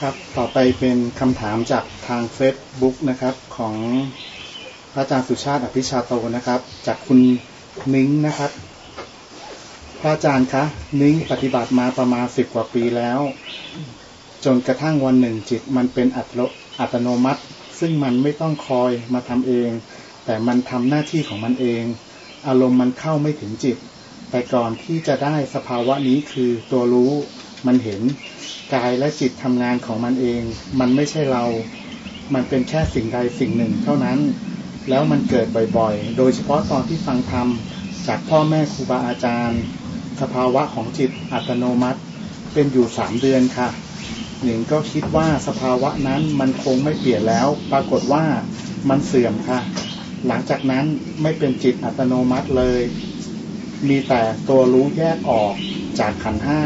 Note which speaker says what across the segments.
Speaker 1: ครับ ต่อไปเป็นคำถามจากทาง Facebook นะครับของพระอาจารย์สุชาติอภิชาโตนะครับ จากคุณนิ้งนะครับ พระอาจารย์คะนิ้งปฏิบัติมาประมาณสิบกว่าปีแล้ว จนกระทั่งวันหนึ่งจิตมันเป็นอัตโนอัตโนมัติ ซึ่งมันไม่ต้องคอยมาทำเอง แต่มันทำหน้าที่ของมันเอง อารมณ์มันเข้าไม่ถึงจิต แต่ก่อนที่จะได้สภาวะนี้คือตัวรู้มันเห็น กายและจิตทำงานของมันเอง มันไม่ใช่เรา มันเป็นแค่สิ่งใดสิ่งหนึ่ง เท่านั้น แล้วมันเกิดบ่อยๆ โดยเฉพาะตอนที่ฟังธรรมจากพ่อแม่ครูบาอาจารย์ สภาวะของจิตอัตโนมัติ เป็นอยู่สามเดือนค่ะ หนิงก็คิดว่าสภาวะนั้นมันคงไม่เปลี่ยนแล้ว ปรากฏว่ามันเสื่อมค่ะ หลังจากนั้นไม่เป็นจิตอัตโนมัติเลย มีแต่ตัวรู้แยกออกจากขันห้า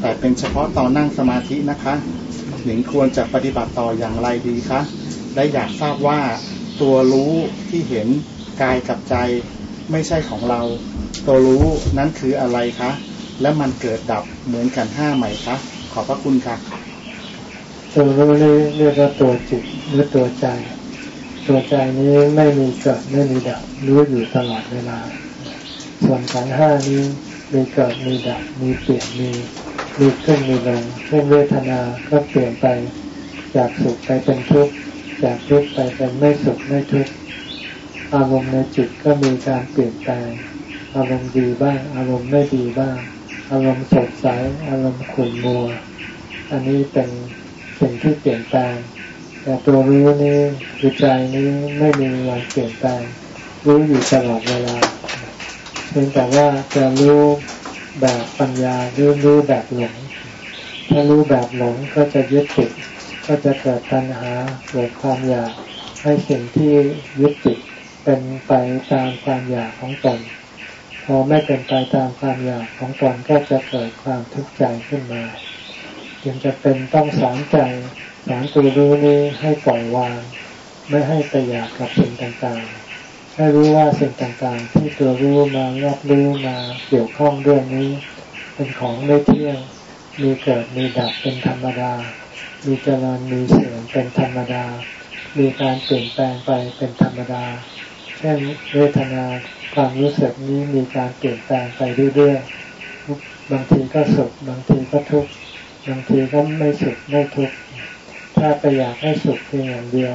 Speaker 1: แต่เป็นเฉพาะตอนนั่งสมาธินะคะหนิงควรจะปฏิบัติต่ออย่างไรดีคะและอยากทราบว่าตัวรู้ที่เห็นกายกับใจไม่ใช่ของเรา ตัวรู้นั้นคืออะไรคะ และมันเกิดดับเหมือนกันห้าไหมคะ ขอบพระคุณค่ะ
Speaker 2: ตัวรู้นี่เรียกว่าตัวจิตหรือตัวใจ ตัวใจนี้ไม่มีเกิดไม่มีดับรู้อยู่ตลอดเวลา ส่วนขันห้านี้มีเกิดมีดับมีเปลี่ยนมี มีขึ้นมีลงเช่นเวทนาก็เปลี่ยนไป จากสุขไปเป็นทุกข์จากทุกข์ไปเป็นไม่สุขไม่ทุกข์อารมณ์ในจิตก็มีการเปลี่ยนแปลงอารมณ์ดีบ้าง อารมณ์ไม่ดีบ้าง อารมณ์สดใสอารมณ์ขุ่นมัว อันนี้เป็นสิ่งที่เปลี่ยนแปลงแต่ตัวรู้นี้คือใจนี้ไม่มีวันเปลี่ยนแปลงรู้อยู่ตลอดเวลาเพียงแต่ว่าจะรู้ แบบปัญญาหรือรู้แบบหลงถ้ารู้แบบหลงก็จะยึดติดก็จะเกิดปัญหาเกิดความอยากให้สิ่งที่ยึดติดเป็นไปตามความอยากของตนพอไม่เป็นไปตามความอยากของตนก็จะเกิดความทุกข์ใจขึ้นมาจึงจะเป็นต้องสอนใจสอนตัวรู้นี้ให้ปล่อยวาง ไม่ให้ไปอยากกับสิ่งต่างๆ ให้รู้ว่าสิ่งต่างๆ ที่ตัวรู้มารับรู้มาเกี่ยวข้องด้วยนี้ เป็นของไม่เที่ยงมีเกิดมีดับเป็นธรรมดา มีเจริญมีเสื่อมเป็นธรรมดา มีการเปลี่ยนแปลงไปเป็นธรรมดา เช่นเวทนาความรู้สึกนี้มีการเปลี่ยนแปลงไปเรื่อยๆ บางทีก็สุขบางทีก็ทุกข์ บางทีก็ไม่สุขไม่ทุกข์ ถ้าไปอยากให้สุขเพียงอย่างเดียว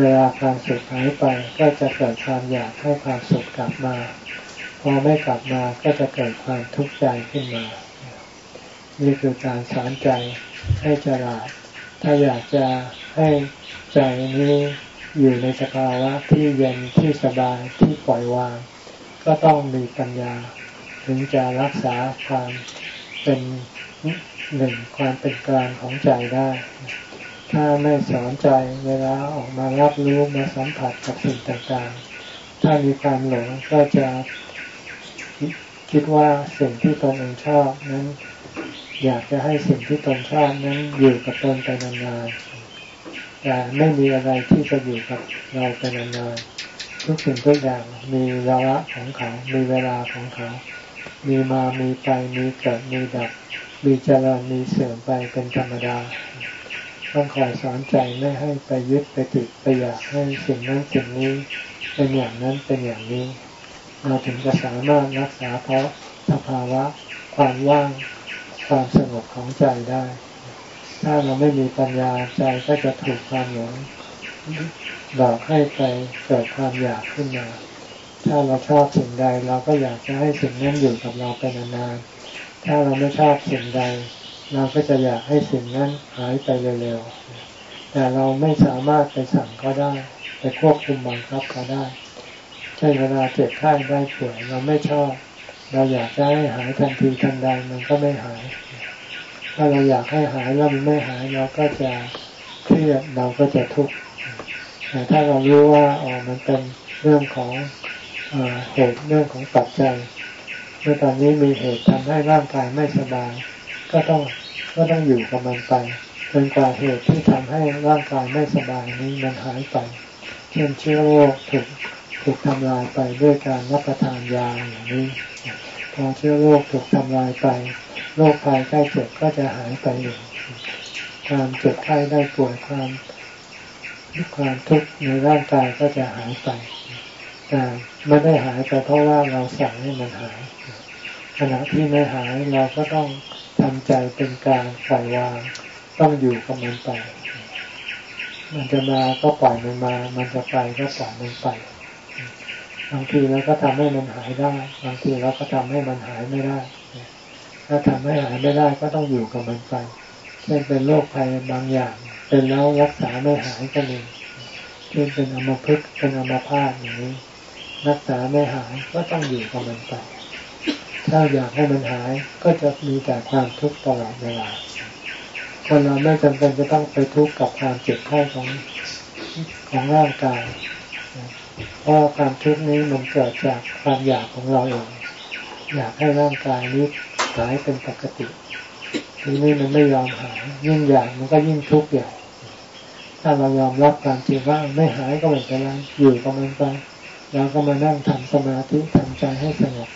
Speaker 2: เวลาความสุขหายไปก็จะเกิดความอยากให้ความสุขกลับมา พอไม่กลับมาก็จะเกิดความทุกข์ใจขึ้นมา นี่คือการสอนใจให้ฉลาด ถ้าอยากจะให้ใจนี้อยู่ในสภาวะที่เย็นที่สบายที่ปล่อยวาง ก็ต้องมีปัญญา ถึงจะรักษาความเป็นหนึ่งความเป็นกลางของใจได้ ถ้าไม่สอนใจเวลาออกมารับรู้มาสัมผัสกับสิ่งต่างๆ ถ้ามีความหลงก็จะคิดว่าสิ่งที่ตนเองชอบนั้น อยากจะให้สิ่งที่ตนชอบนั้นอยู่กับตนไปนานๆแต่ไม่มีอะไรที่จะอยู่กับเราไปนานๆทุกสิ่งทุกอย่างมีวาระของเขา มีเวลาของเขา มีมามีไปมีเกิดมีดับ มีเจริญมีเสื่อมไปเป็นธรรมดา ต้องคอยสอนใจไม่ให้ไปยึดไปติดไปอยากให้สิ่งนั้นสิ่งนี้เป็นอย่างนั้นเป็นอย่างนี้ เราถึงจะสามารถรักษาเพราะสภาวะความว่างความสงบของใจได้ ถ้าเราไม่มีปัญญาใจก็จะถูกความหลงบอกให้ไปเกิดความอยากขึ้นมา ถ้าเราชอบสิ่งใดเราก็อยากจะให้สิ่งนั้นอยู่กับเราไปนานๆ ถ้าเราไม่ชอบสิ่งใด เราก็จะอยากให้สิ่งนั้นหายไปเร็วๆ แต่เราไม่สามารถไปสั่งเขาได้ ไปควบคุมบังคับเขาได้ เช่นเวลาเจ็บไข้ได้ป่วยเราไม่ชอบ เราอยากจะให้หายทันทีทันใดมันก็ไม่หาย ถ้าเราอยากให้หายแล้วมันไม่หายเราก็จะเครียดเราก็จะทุกข์แต่ถ้าเรารู้ว่าอ๋อมันเป็นเรื่องของเหตุเรื่องของปัจจัยเมื่อตอนนี้มีเหตุทำให้ร่างกายไม่สบาย ก็ต้องก็ต้องอยู่กับมันไปจนกว่าเหตุที่ทำให้ร่างกายไม่สบายนี้มันหายไปเช่นเชื้อโรคถูกถูกทำลายไปด้วยการรับประทานยาอย่างนี้พอเชื้อโรคถูกทำลายไปโรคภัยไข้เจ็บก็จะหายไปเองความเจ็บไข้ได้ป่วยความความทุกข์ในร่างกายก็จะหายไปแต่ไม่ได้หายไปเพราะว่าเราสั่งให้มันหายขณะที่ไม่หายเราก็ต้อง ทำใจเป็นกลางปล่อยวาง ต้องอยู่กับมันไป มันจะมาก็ปล่อยมันมา มันจะไปก็ปล่อยมันไป บางทีเราก็ทำให้มันหายได้ บางทีเราก็ทำให้มันหายไม่ได้ ถ้าทำให้หายไม่ได้ก็ต้องอยู่กับมันไป เช่นเป็นโรคภัยบางอย่าง เป็นแล้วรักษาไม่หายก็มีเช่นเป็นอัมพฤกษ์เป็นอัมพาตอย่างนี้ รักษาไม่หายก็ต้องอยู่กับมันไป ถ้าอยากให้มันหายก็จะมีแต่ความทุกข์ตลอดเวลาคนเราไม่จำเป็นจะต้องไปทุกข์กับความเจ็บไข้ของของร่างกาย เพราะความทุกข์นี้มันเกิดจากความอยากของเราเอง อยากให้ร่างกายนี้หายเป็นปกติทีนี้มันไม่ยอมหายยิ่งอยากมันก็ยิ่งทุกข์ใหญ่ถ้าเรายอมรับความจริงว่าไม่หายก็ไม่เป็นอยู่กับมันไปเราก็มานั่งทำสมาธิทำใจให้สงบ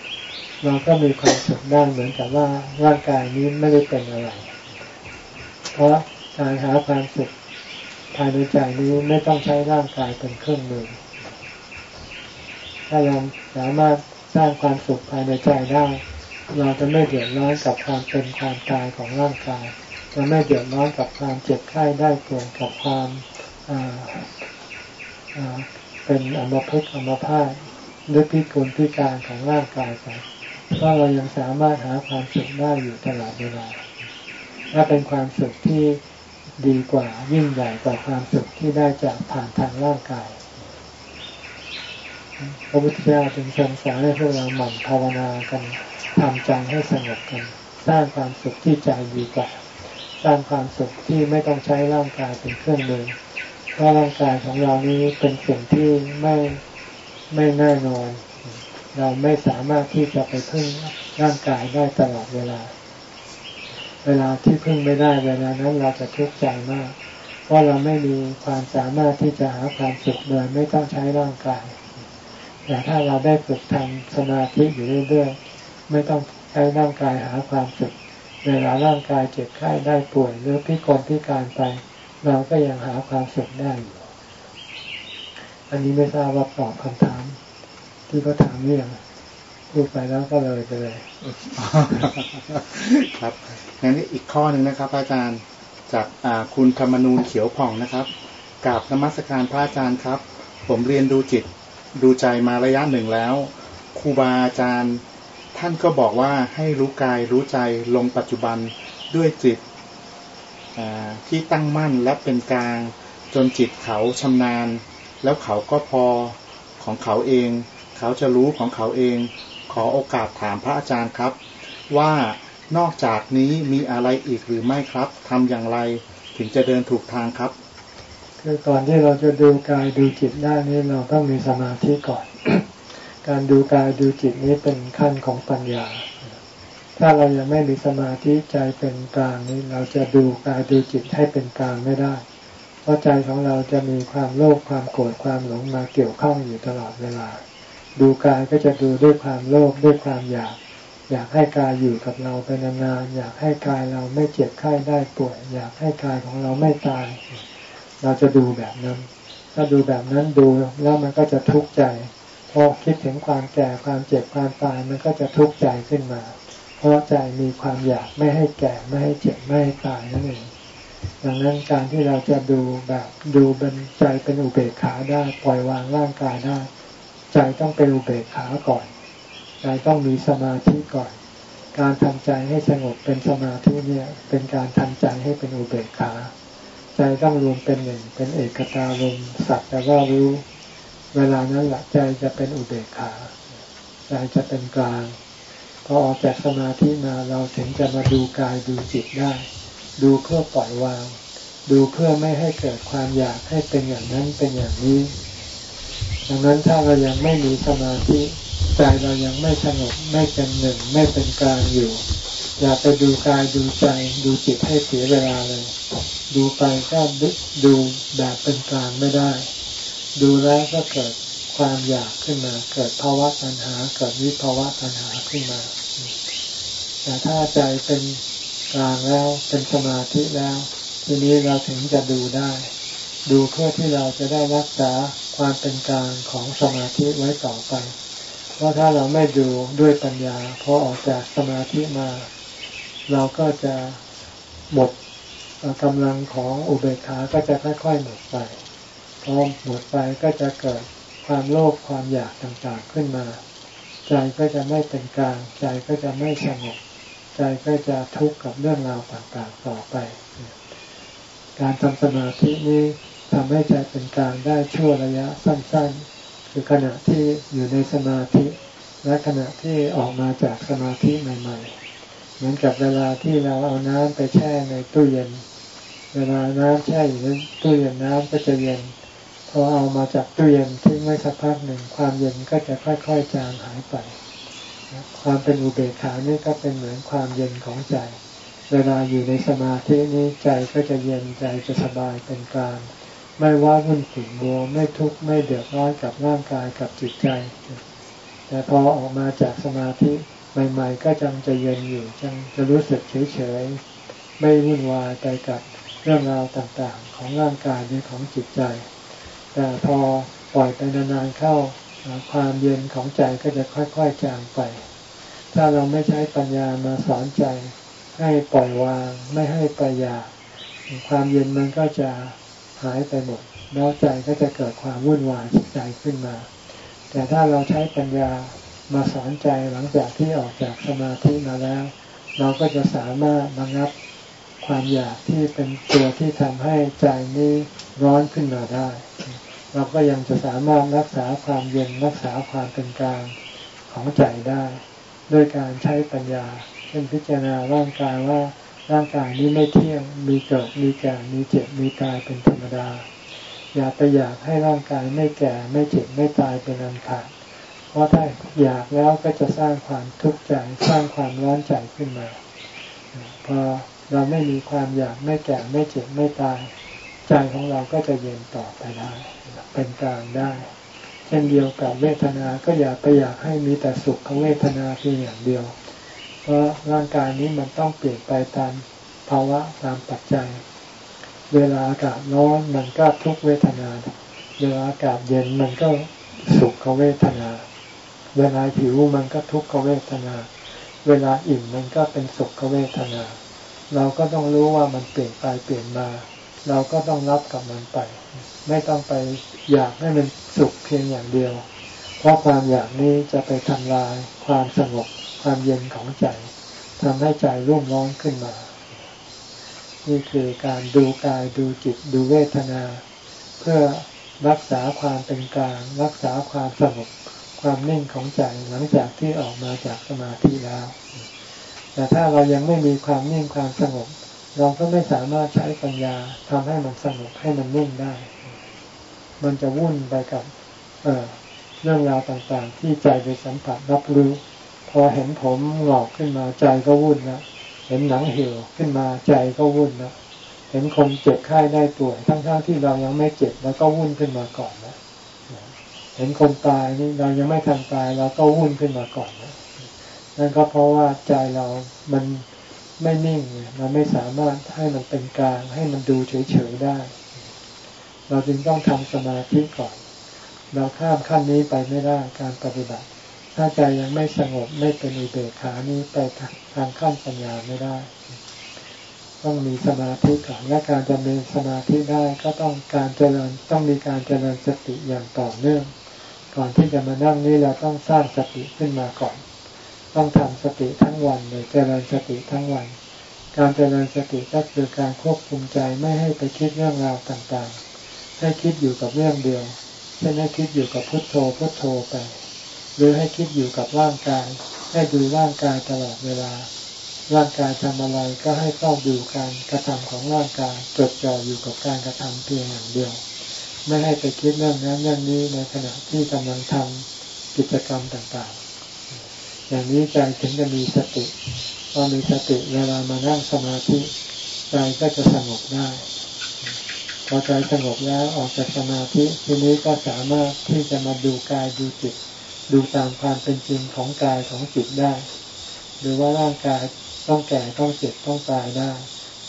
Speaker 2: เราก็มีความสุขได้เหมือนกับว่าร่างกายนี้ไม่ได้เป็นอะไร เพราะการหาความสุขภายในใจนี้ไม่ต้องใช้ร่างกายเป็นเครื่องมือ ถ้าเราสามารถสร้างความสุขภายในใจได้ เราจะไม่เดือดร้อนกับความเป็นความตายของร่างกาย จะไม่เดือดร้อนกับความเจ็บไข้ได้ป่วยกับความเป็นอมภพอมภาพหรือพิกลพิการของร่างกายไป เพราเรายังสามารถหาความสุขได้อยู่ตลอดเวลาและเป็นความสุขที่ดีกว่ายิ่งใหญ่กว่าความสุขที่ได้จากผ่านทางร่างกายพระพุทธเจ้าจึงทรงสอนให้พวกเราหมั่นภาวนากันทำใจให้สงบกัน สร้างความสุขที่ใจดีกว่า สร้างความสุขที่ไม่ต้องใช้ร่างกายเป็นเครื่องมือเพราะร่างกายของเรานี้เป็นสิ่งที่ไม่ไม่แน่นอน เราไม่สามารถที่จะไปพึ่งร่างกายได้ตลอดเวลา เวลาที่พึ่งไม่ได้เวลานั้นเราจะทุกข์ใจมาก เพราะเราไม่มีความสามารถที่จะหาความสุขโดยไม่ต้องใช้ร่างกาย แต่ถ้าเราได้ฝึกทำสมาธิอยู่เรื่อยๆ ไม่ต้องใช้ร่างกายหาความสุข เวลาร่างกายเจ็บไข้ได้ป่วยหรือพิกลพิการไป เราก็ยังหาความสุขได้อยู่อันนี้ไม่ทราบว่าตอบคำถาม ที่เขาถามนี่ยังพูดไปแล้วก็เลยไปเลย
Speaker 1: ครับงั้นอีกข้อหนึ่งนะครับ อาจารย์จากคุณธรรมนูนเขียวผ่องนะครับกราบนมัสการพระอาจารย์ครับ ผมเรียนดูจิตดูใจมาระยะหนึ่งแล้วครูบาอาจารย์ ท่านก็บอกว่าให้รู้กายรู้ใจลงปัจจุบันด้วยจิตที่ตั้งมั่นและเป็นกลาง จนจิตเขาชำนาญ แล้วเขาก็พอของเขาเอง เขาจะรู้ของเขาเอง ขอโอกาสถามพระอาจารย์ครับ ว่านอกจากนี้มีอะไรอีกหรือไม่ครับทำอย่างไรถึงจะเดินถูกทางครับ
Speaker 2: คือก่อนที่เราจะดูกายดูจิตได้นี่เราต้องมีสมาธิก่อน การดูกายดูจิตนี้เป็นขั้นของปัญญา ถ้าเรายังไม่มีสมาธิใจเป็นกลางนี้เราจะดูกายดูจิตให้เป็นกลางไม่ได้ เพราะใจของเราจะมีความโลภความโกรธความหลงมาเกี่ยวข้องอยู่ตลอดเวลา ดูกายก็จะดูด้วยความโลภด้วยความอยาก อยากให้กายอยู่กับเราไปนานๆอยากให้กายเราไม่เจ็บไข้ได้ป่วย อยากให้กายของเราไม่ตาย เราจะดูแบบนั้น ถ้าดูแบบนั้นดูแล้วมันก็จะทุกข์ใจพอคิดถึงความแก่ความเจ็บความตายมันก็จะทุกข์ใจขึ้นมา เพราะใจมีความอยากไม่ให้แก่ไม่ให้เจ็บไม่ให้ตายนั่นเองดังนั้นการที่เราจะดูแบบดูเป็นใจเป็นอุเบกขาได้ปล่อยวางร่างกายได้ ใจต้องเป็นอุเบกขาก่อนใจต้องมีสมาธิก่อน การทำใจให้สงบเป็นสมาธิเนี่ยเป็นการทำใจให้เป็นอุเบกขา ใจต้องรวมเป็นหนึ่งเป็นเอกตาลมสักแต่ว่ารู้ เวลานั้นแหละใจจะเป็นอุเบกขาใจจะเป็นกลางพอออกจากสมาธิมาเราถึงจะมาดูกายดูจิตได้ ดูเพื่อปล่อยวาง ดูเพื่อไม่ให้เกิดความอยากให้เป็นอย่างนั้นเป็นอย่างนี้ ดังนั้นถ้าเรายังไม่มีสมาธิใจเรายังไม่สงบไม่เป็นหนึ่งไม่เป็นกลางอยู่ อย่าไปดูกายดูใจดูจิตให้เสียเวลาเลย ดูไปก็ดูแบบเป็นกลางไม่ได้ ดูแล้วก็เกิดความอยากขึ้นมา เกิดภาวะปัญหาเกิดวิภาวะปัญหาขึ้นมา แต่ถ้าใจเป็นกลางแล้วเป็นสมาธิแล้ว ทีนี้เราถึงจะดูได้ ดูเพื่อที่เราจะได้รักษา ความเป็นกลางของสมาธิไว้ต่อไป เพราะถ้าเราไม่ดูด้วยปัญญาพอออกจากสมาธิมา เราก็จะหมดกำลังของอุเบกขาก็จะค่อยๆหมดไปพอหมดไปก็จะเกิดความโลภความอยากต่างๆขึ้นมา ใจก็จะไม่เป็นกลาง ใจก็จะไม่สงบ ใจก็จะทุกข์กับเรื่องราวต่างๆต่อไป การทำสมาธินี้ ทำให้ใจเป็นกลางได้ชั่วระยะสั้นๆ คือขณะที่อยู่ในสมาธิ และขณะที่ออกมาจากสมาธิใหม่ ๆ เหมือนกับเวลาที่เราเอาน้ำไปแช่ในตู้เย็น เวลาน้ำแช่อยู่ในตู้เย็นน้ำก็จะเย็นพอเอามาจากตู้เย็นทิ้งไว้สักพักหนึ่งความเย็นก็จะค่อยๆจางหายไป ความเป็นอุเบกขานี่ก็เป็นเหมือนความเย็นของใจ เวลาอยู่ในสมาธินี้ใจก็จะเย็นใจจะสบายเป็นกลาง ไม่ว่าวุ่นขุ่นมัวไม่ทุกข์ไม่เดือดร้อนกับร่างกายกับจิตใจ แต่พอออกมาจากสมาธิใหม่ ๆ ก็จังจะเย็นอยู่จังจะรู้สึกเฉยๆไม่วุ่นวายไปกับเรื่องราวต่างๆ ของร่างกายหรือของจิตใจ แต่พอปล่อยไปนานๆเข้าความเย็นของใจก็จะค่อยๆจางไป ถ้าเราไม่ใช้ปัญญามาสอนใจ ให้ปล่อยวางไม่ให้ไปอยากความเย็นมันก็จะ หายไปหมดแล้วใจก็จะเกิดความวุ่นวายใจขึ้นมา แต่ถ้าเราใช้ปัญญามาสอนใจหลังจากที่ออกจากสมาธิมาแล้ว เราก็จะสามารถระงับความอยากที่เป็นตัวที่ทำให้ใจนี้ร้อนขึ้นมาได้ เราก็ยังจะสามารถรักษาความเย็นรักษาความเป็นกลางของใจได้ ด้วยการใช้ปัญญาเช่นพิจารณาร่างกายว่า ร่างกายนี้ไม่เที่ยง มีเกิด มีแก่ มีเจ็บ มีตายเป็นธรรมดา อย่าไปอยากให้ร่างกายไม่แก่ ไม่เจ็บ ไม่ตายเป็นอันขาด เพราะถ้าอยากแล้วก็จะสร้างความทุกข์ใจ สร้างความร้อนใจขึ้นมา พอเราไม่มีความอยากไม่แก่ ไม่เจ็บ ไม่ตาย ใจของเราก็จะเย็นต่อไปได้ เป็นกลางได้เช่นเดียวกับเวทนา ก็อย่าไปอยากให้มีแต่สุขของเวทนาเพียงอย่างเดียว เพราะร่างกายนี้มันต้องเปลี่ยนไปตามภาวะตามปัจจัย เวลาอากาศร้อนมันก็ทุกเวทนา เวลาอากาศเย็นมันก็สุขเวทนา เวลาหิวมันก็ทุกขเวทนา เวลาอิ่มมันก็เป็นสุขเวทนา เราก็ต้องรู้ว่ามันเปลี่ยนไปเปลี่ยนมา เราก็ต้องรับกับมันไป ไม่ต้องไปอยากให้มันสุขเพียงอย่างเดียว เพราะความอยากนี้จะไปทำลายความสงบ ความเย็นของใจทำให้ใจร่วมร้อนขึ้นมา นี่คือการดูกายดูจิตดูเวทนา เพื่อรักษาความเป็นกลางรักษาความสงบความนิ่งของใจหลังจากที่ออกมาจากสมาธิแล้ว แต่ถ้าเรายังไม่มีความนิ่งความสงบ เราก็ไม่สามารถใช้ปัญญาทำให้มันสงบให้มันนิ่งได้ มันจะวุ่นไปกับเเรื่องราวต่างๆ ที่ใจไปสัมผัสรับรู้ พอเห็นผมหงอกขึ้นมาใจก็วุ่นนะเห็นหนังเหี่ยวขึ้นมาใจก็วุ่นนะเห็นคนเจ็บไข้ได้ป่วยทั้งๆทที่เรายังไม่เจ็บแล้วก็วุ่นขึ้นมาก่อนนะเห็นคนตายนี่เรายังไม่ทันตายเราก็วุ่นขึ้นมาก่อนนะนั่นก็เพราะว่าใจเรามันไม่นิ่งมันไม่สามารถให้มันเป็นกลาง ให้มันดูเฉยๆได้ เราจึงต้องทำสมาธิก่อน เราข้ามขั้นนี้ไปไม่ได้การปฏิบัติ ถ้าใจยังไม่สงบไม่เป็นอุเบกขานี้ไปทางขั้นปัญญาไม่ได้ ต้องมีสมาธิก่อนและการจะมีสมาธิได้ก็ต้องการเจริญต้องมีการเจริญสติอย่างต่อเนื่อง ก่อนที่จะมานั่งนี้เราต้องสร้างสติขึ้นมาก่อน ต้องทำสติทั้งวันเลยเจริญสติทั้งวัน การเจริญสติก็คือการควบคุมใจไม่ให้ไปคิดเรื่องราวต่างๆ ให้คิดอยู่กับเรื่องเดียวเช่นให้คิดอยู่กับพุทโธพุทโธไป รือให้คิดอยู่กับร่างกาย ให้ดูร่างกายตลอดเวลา ร่างกายทำอะไรก็ให้เฝ้าดูการกระทำของร่างกายจดจ่ออยู่กับการกระทำเพียงอย่างเดียว ไม่ให้ไปคิดเรื่องนั้นเรื่องนี้ในขณะที่กำลังทำกิจกรรมต่างๆ อย่างนี้ใจถึงจะมีสติพอมีสติเวลามานั่งสมาธิใจก็จะสงบได้พอใจสงบแล้วออกจากสมาธิทีนี้ก็สามารถที่จะมาดูกายดูจิต ดูตามความเป็นจริงของกายของจิตได้หรือว่าร่างกายต้องแก่ต้องเจ็บต้องตายได้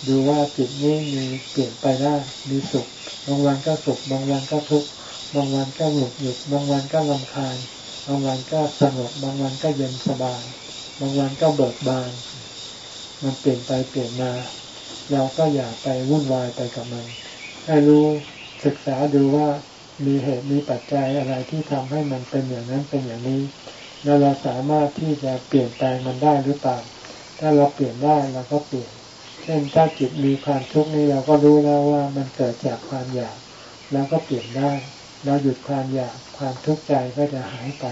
Speaker 2: ดูว่าจิตนี้มีเปลี่ยนไปได้มีสุขบางวันก็สุขบางวันก็ทุกข์บางวันก็หงุดหงิดบางวันก็ลำคาญบางวันก็สงบบางวันก็เย็นสบาย บางวันก็เบิกบาน มันเปลี่ยนไปเปลี่ยนมา เราก็อย่าไปวุ่นวายไปกับมัน ให้รู้ศึกษาดูว่า มีเหตุมีปัจจัยอะไรที่ทำให้มันเป็นอย่างนั้นเป็นอย่างนี้ แล้วเราสามารถที่จะเปลี่ยนแปลงมันได้หรือเปล่า ถ้าเราเปลี่ยนได้เราก็เปลี่ยน เช่นถ้าจิตมีความทุกข์นี้เราก็รู้แล้วว่ามันเกิดจากความอยากแล้วก็เปลี่ยนได้เราหยุดความอยากความทุกข์ใจก็จะหายไป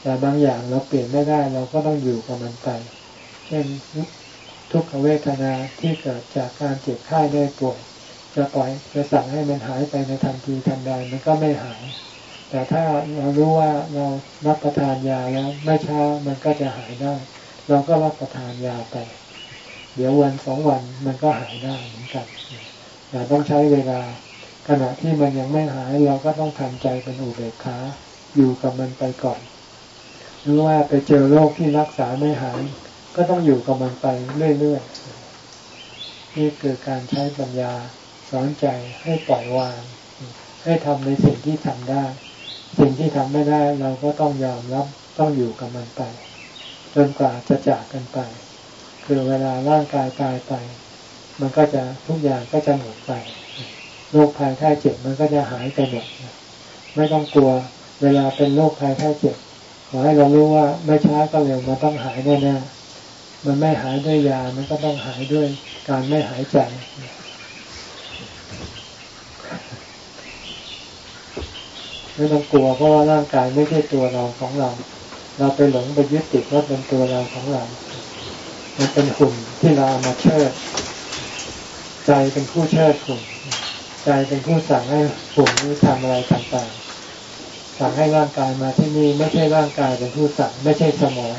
Speaker 2: แต่บางอย่างเราเปลี่ยนไม่ได้เราก็ต้องอยู่กับมันไป เช่นทุกขเวทนาที่เกิดจากการเจ็บไข้ได้ป่วย จะปล่อยจะสั่งให้มันหายไปในทันทีทันใดมันก็ไม่หาย แต่ถ้าเรารู้ว่าเรารับประทานยาแล้วไม่ช้ามันก็จะหายได้ เราก็รับประทานยาไป เดี๋ยววันสองวันมันก็หายได้เหมือนกันแต่ต้องใช้เวลาขณะที่มันยังไม่หายเราก็ต้องทำใจเป็นอุเบกขาอยู่กับมันไปก่อนหรือว่าไปเจอโรคที่รักษาไม่หาย ก็ต้องอยู่กับมันไปเรื่อยๆนี่คือการใช้ปัญญา สอนใจให้ปล่อยวาง ให้ทำในสิ่งที่ทำได้ สิ่งที่ทำไม่ได้เราก็ต้องยอมรับต้องอยู่กับมันไป จนกว่าจะจากกันไป คือเวลาร่างกายตายไป มันก็จะทุกอย่างก็จะหมดไปโรคภัยไข้เจ็บมันก็จะหายไปหมดไม่ต้องกลัว เวลาเป็นโรคภัยไข้เจ็บขอให้เรารู้ว่าไม่ช้าก็เร็วมันต้องหายแน่ๆมันไม่หายด้วยยา มันก็ต้องหายด้วยการไม่หายใจ ไม่ต้องกลัวเพราะว่าร่างกายไม่ใช่ตัวเราของเรา เราไปหลงไปยึดติดว่าเป็นตัวเราของเรา มันเป็นหุ่นที่เราเอามาเชิด ใจเป็นผู้เชิดหุ่นใจเป็นผู้สั่งให้หุ่นนี้ทำอะไรต่างๆ สั่งให้ร่างกายมาที่นี่ไม่ใช่ร่างกายเป็นผู้สั่ง ไม่ใช่สมอง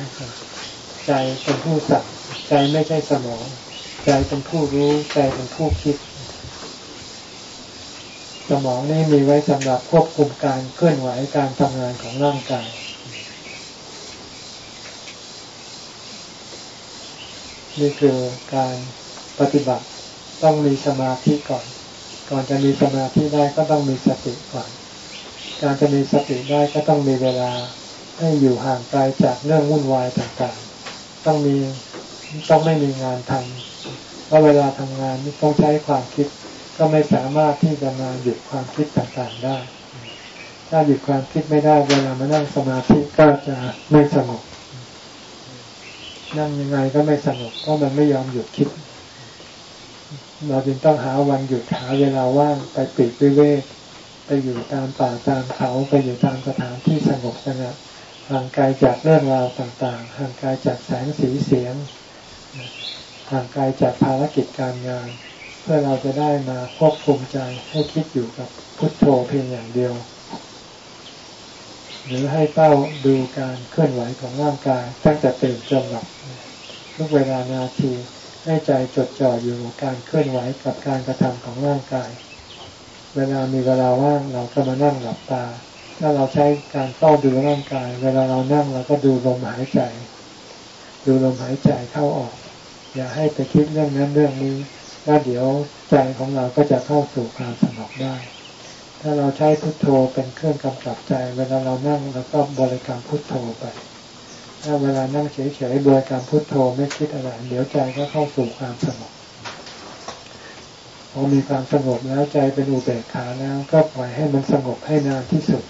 Speaker 2: ใจเป็นผู้สั่ง ใจไม่ใช่สมอง ใจเป็นผู้รู้ ใจเป็นผู้คิด สมองนี่มีไว้สำหรับควบคุมการเคลื่อนไหวการทำงานของร่างกาย นี่คือการปฏิบัติต้องมีสมาธิก่อน ก่อนจะมีสมาธิได้ก็ต้องมีสติก่อน การจะมีสติได้ก็ต้องมีเวลาให้อยู่ห่างไกลจากเรื่องวุ่นวายต่างๆ ต้องมีต้องไม่มีงานทำเพราะเวลาทำงานต้องใช้ความคิด ก็ไม่สามารถที่จะมาหยุดความคิดต่างๆได้ ถ้าหยุดความคิดไม่ได้เวลามานั่งสมาธิก็จะไม่สงบนั่งยังไงก็ไม่สงบเพราะมันไม่ยอมหยุดคิด เราจึงต้องหาวันหยุดหาเวลาว่างไปปิดวิเวกไปอยู่ตามป่าตามเขาไปอยู่ตามสถานที่สงบสงบห่างไกลจากเรื่องราวต่างๆห่างไกลจากแสงสีเสียงห่างไกลจากภารกิจการงาน พื่อเราจะได้มาควบคุมใจให้คิดอยู่กับพุทโธเพียงอย่างเดียว หรือให้เฝ้าดูการเคลื่อนไหวของร่างกายตั้งแต่ตื่นจนหลับทุกเวลานาทีให้ใจจดจ่ออยู่การเคลื่อนไหวกับการกระทำของร่างกาย เวลามีเวลาว่างเราก็มานั่งหลับตา ถ้าเราใช้การเฝ้าดูร่างกาย เวลาเรานั่งเราก็ดูลมหายใจ ดูลมหายใจเข้าออก อย่าให้ไปคิดเรื่องนั้นเรื่องนี้ แล้วเดี๋ยวใจของเราก็จะเข้าสู่ความสงบได้ ถ้าเราใช้พุทโธเป็นเครื่องกำกับใจ เวลาเรานั่งเราก็บริกรรมพุทโธไป ถ้าเวลานั่งเฉยๆบริกรรมพุทโธไม่คิดอะไรเดี๋ยวใจก็เข้าสู่ความสงบพอมีความสงบแล้วใจเป็นอุเบกขาแล้วก็ปล่อยให้มันสงบให้นานที่สุด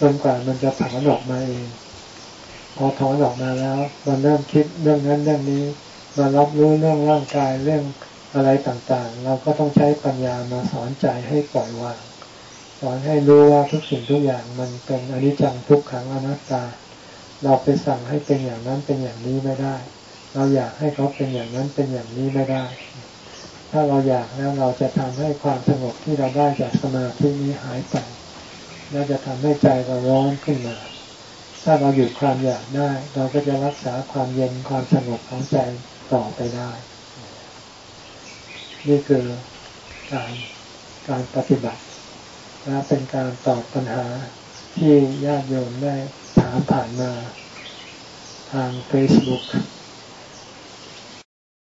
Speaker 2: จนกว่ามันจะถอนออกมาเอง พอถอนออกมาแล้ว มันเริ่มคิดเรื่องนั้นเรื่องนี้ มารับรู้เรื่องร่างกายเรื่อง อะไรต่างๆ เราก็ต้องใช้ปัญญามาสอนใจให้ปล่อยวาง สอนให้รู้ว่าทุกสิ่งทุกอย่างมันเป็นอนิจจังทุกขังอนัตตา เราไปสั่งให้เป็นอย่างนั้นเป็นอย่างนี้ไม่ได้ เราอยากให้เขาเป็นอย่างนั้นเป็นอย่างนี้ไม่ได้ ถ้าเราอยากแล้วเราจะทำให้ความสงบที่เราได้จากสมาธินี้หายไปและจะทำให้ใจเราร้อนขึ้นมา ถ้าเราหยุดความอยากได้ เราก็จะรักษาความเย็นความสงบของใจต่อไปได้ นี่คือการการปฏิบัติ และเป็นการตอบปัญหาที่ญาติโยมได้ถามผ่านมาทาง Facebook